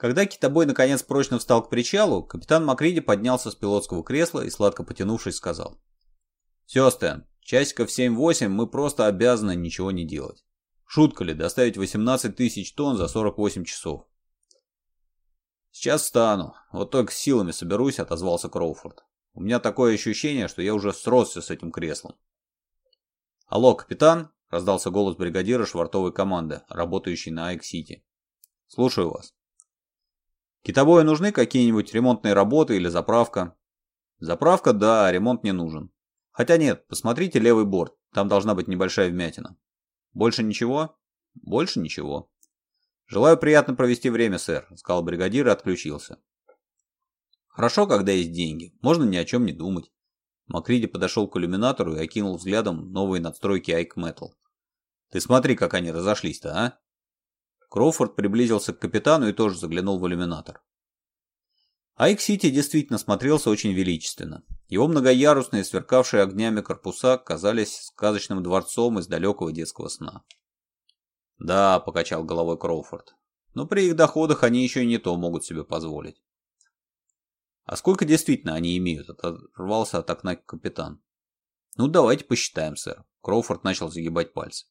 Когда китобой наконец прочно встал к причалу, капитан Макриди поднялся с пилотского кресла и, сладко потянувшись, сказал. «Все, Стэн, часиков 7-8 мы просто обязаны ничего не делать. Шутка ли доставить 18 тысяч тонн за 48 часов?» «Сейчас встану, вот только с силами соберусь», — отозвался Кроуфорд. «У меня такое ощущение, что я уже сросся с этим креслом». «Алло, капитан!» — раздался голос бригадира швартовой команды, работающей на Айк-Сити. «Слушаю вас». Китобою нужны какие-нибудь ремонтные работы или заправка? Заправка, да, ремонт не нужен. Хотя нет, посмотрите левый борт, там должна быть небольшая вмятина. Больше ничего? Больше ничего. Желаю приятно провести время, сэр, сказал бригадир и отключился. Хорошо, когда есть деньги, можно ни о чем не думать. Макриди подошел к иллюминатору и окинул взглядом новые надстройки Айк Metal. Ты смотри, как они разошлись-то, а? Кроуфорд приблизился к капитану и тоже заглянул в иллюминатор. Айк-Сити действительно смотрелся очень величественно. Его многоярусные, сверкавшие огнями корпуса казались сказочным дворцом из далекого детского сна. «Да», — покачал головой Кроуфорд, — «но при их доходах они еще и не то могут себе позволить». «А сколько действительно они имеют?» — оторвался от окна капитан. «Ну, давайте посчитаем, сэр». Кроуфорд начал загибать пальцы.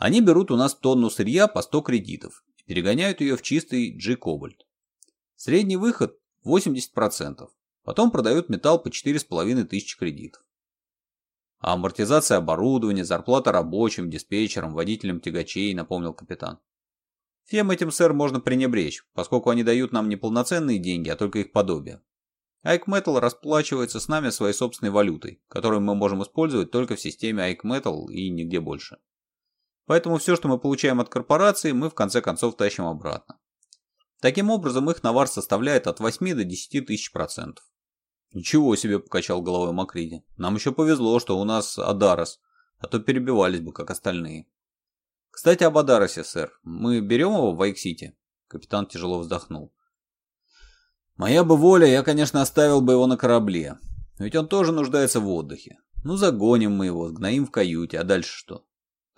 Они берут у нас тонну сырья по 100 кредитов и перегоняют ее в чистый G-кобальт. Средний выход 80%. Потом продают металл по 4,5 тысячи кредитов. А амортизация оборудования, зарплата рабочим, диспетчерам, водителям тягачей, напомнил капитан. Всем этим, сэр, можно пренебречь, поскольку они дают нам не полноценные деньги, а только их подобие. Айк Metal расплачивается с нами своей собственной валютой, которую мы можем использовать только в системе Айк Metal и нигде больше. Поэтому все, что мы получаем от корпорации, мы в конце концов тащим обратно. Таким образом, их навар составляет от 8 до 10 тысяч процентов. Ничего себе, покачал головой Макриди. Нам еще повезло, что у нас Адарос, а то перебивались бы, как остальные. Кстати, об Адаросе, сэр. Мы берем его в Айксити? Капитан тяжело вздохнул. Моя бы воля, я, конечно, оставил бы его на корабле. Ведь он тоже нуждается в отдыхе. Ну, загоним мы его, сгноим в каюте, а дальше что?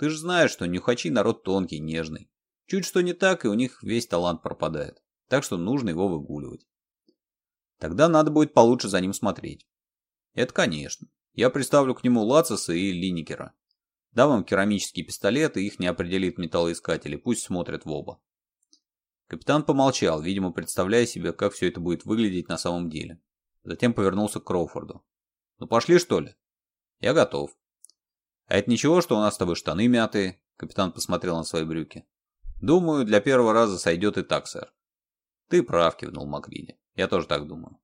Ты же знаешь, что нюхачи народ тонкий, нежный. Чуть что не так, и у них весь талант пропадает. Так что нужно его выгуливать. Тогда надо будет получше за ним смотреть. Это конечно. Я приставлю к нему Лациса и Линникера. Дам им керамические пистолеты, их не определит металлоискатели, пусть смотрят в оба. Капитан помолчал, видимо, представляя себе, как все это будет выглядеть на самом деле. Затем повернулся к Кроуфорду. «Ну пошли, что ли?» «Я готов». «А это ничего, что у нас с тобой штаны мятые?» Капитан посмотрел на свои брюки. «Думаю, для первого раза сойдет и так, сэр». «Ты прав», кивнул Макриди. «Я тоже так думаю».